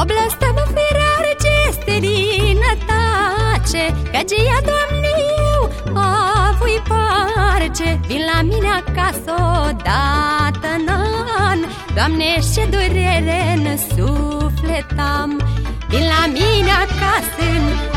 O blăstămă ferare ce tace Căgia domniu a vui parce. Vin la mine acasă odată în an. Doamne, ce durere în suflet am. Vin la mine acasă în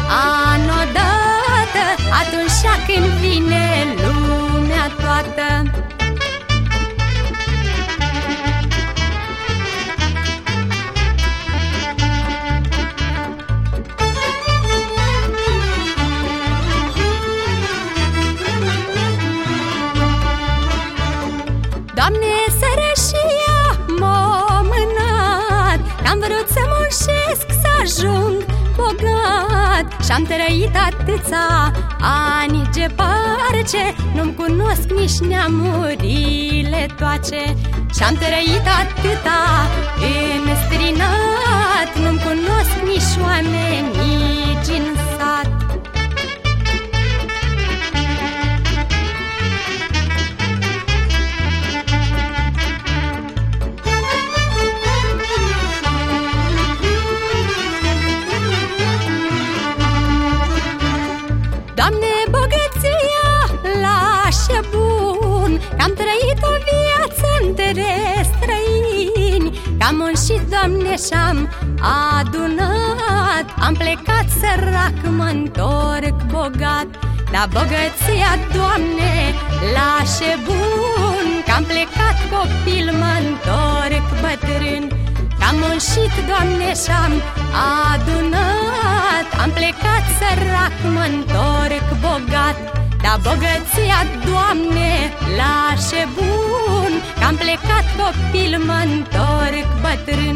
Doamne, sărășia m-a mânat. Am vrut să muncesc, să ajung bogat. Și-am trăit atâția ani ce parce Nu-mi cunosc nici neamurile toace. Și-am trăit atâta înstrinat Nu-mi cunosc nici străini Că-am muncit, Doamne, și-am adunat. Am plecat sărac, mă întorc bogat. Dar bogăția, Doamne, lașe bun. Că-am plecat copil, mă întorc bătrân. Că-am muncit, Doamne, și-am adunat. Am plecat sărac, mă întorc bogat. Dar bogăția, Doamne, lașe bun. Că-am plecat copil, mă întorc bătrân